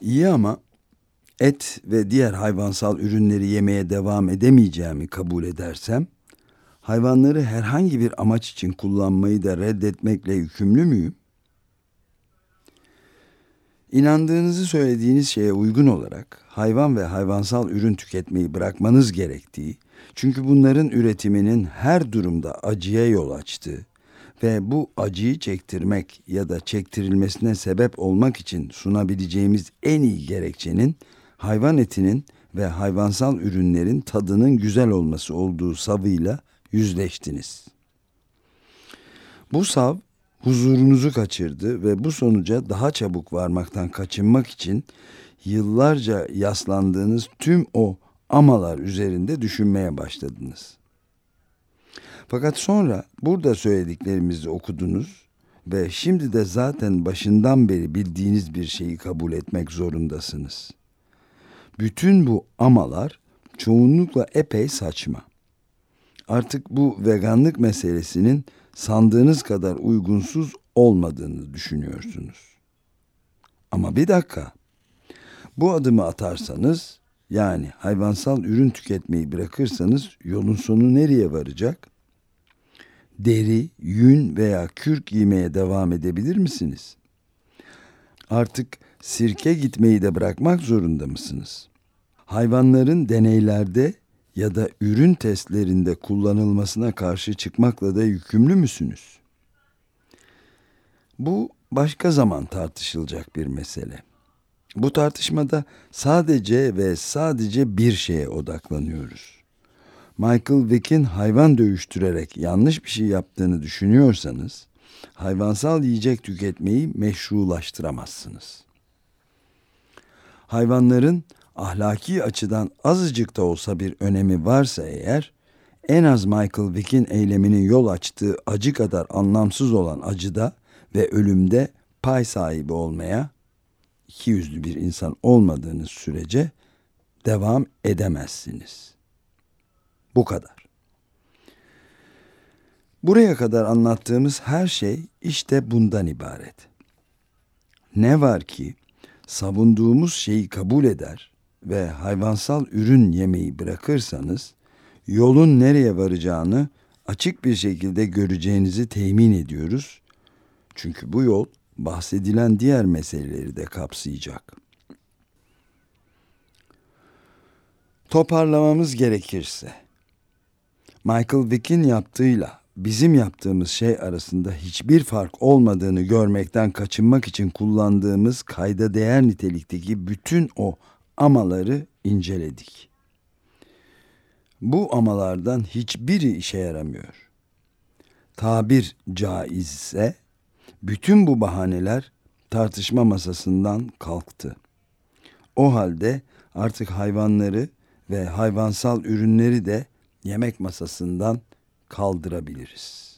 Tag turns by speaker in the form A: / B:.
A: İyi ama et ve diğer hayvansal ürünleri yemeye devam edemeyeceğimi kabul edersem, hayvanları herhangi bir amaç için kullanmayı da reddetmekle yükümlü müyüm? İnandığınızı söylediğiniz şeye uygun olarak hayvan ve hayvansal ürün tüketmeyi bırakmanız gerektiği, çünkü bunların üretiminin her durumda acıya yol açtığı ve bu acıyı çektirmek ya da çektirilmesine sebep olmak için sunabileceğimiz en iyi gerekçenin hayvan etinin ve hayvansal ürünlerin tadının güzel olması olduğu savıyla yüzleştiniz. Bu sav huzurunuzu kaçırdı ve bu sonuca daha çabuk varmaktan kaçınmak için yıllarca yaslandığınız tüm o amalar üzerinde düşünmeye başladınız. Fakat sonra burada söylediklerimizi okudunuz ve şimdi de zaten başından beri bildiğiniz bir şeyi kabul etmek zorundasınız. Bütün bu amalar çoğunlukla epey saçma. Artık bu veganlık meselesinin sandığınız kadar uygunsuz olmadığını düşünüyorsunuz. Ama bir dakika. Bu adımı atarsanız yani hayvansal ürün tüketmeyi bırakırsanız yolun sonu nereye varacak? Deri, yün veya kürk giymeye devam edebilir misiniz? Artık sirke gitmeyi de bırakmak zorunda mısınız? Hayvanların deneylerde ya da ürün testlerinde kullanılmasına karşı çıkmakla da yükümlü müsünüz? Bu başka zaman tartışılacak bir mesele. Bu tartışmada sadece ve sadece bir şeye odaklanıyoruz. Michael Vick'in hayvan dövüştürerek yanlış bir şey yaptığını düşünüyorsanız, hayvansal yiyecek tüketmeyi meşrulaştıramazsınız. Hayvanların ahlaki açıdan azıcık da olsa bir önemi varsa eğer, en az Michael Vick'in eyleminin yol açtığı acı kadar anlamsız olan acıda ve ölümde pay sahibi olmaya iki yüzlü bir insan olmadığınız sürece devam edemezsiniz. Bu kadar. Buraya kadar anlattığımız her şey işte bundan ibaret. Ne var ki savunduğumuz şeyi kabul eder ve hayvansal ürün yemeyi bırakırsanız yolun nereye varacağını açık bir şekilde göreceğinizi temin ediyoruz. Çünkü bu yol bahsedilen diğer meseleleri de kapsayacak. Toparlamamız gerekirse Michael Vick'in yaptığıyla bizim yaptığımız şey arasında hiçbir fark olmadığını görmekten kaçınmak için kullandığımız kayda değer nitelikteki bütün o amaları inceledik. Bu amalardan hiçbiri işe yaramıyor. Tabir caizse bütün bu bahaneler tartışma masasından kalktı. O halde artık hayvanları ve hayvansal ürünleri de yemek masasından kaldırabiliriz.